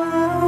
Oh.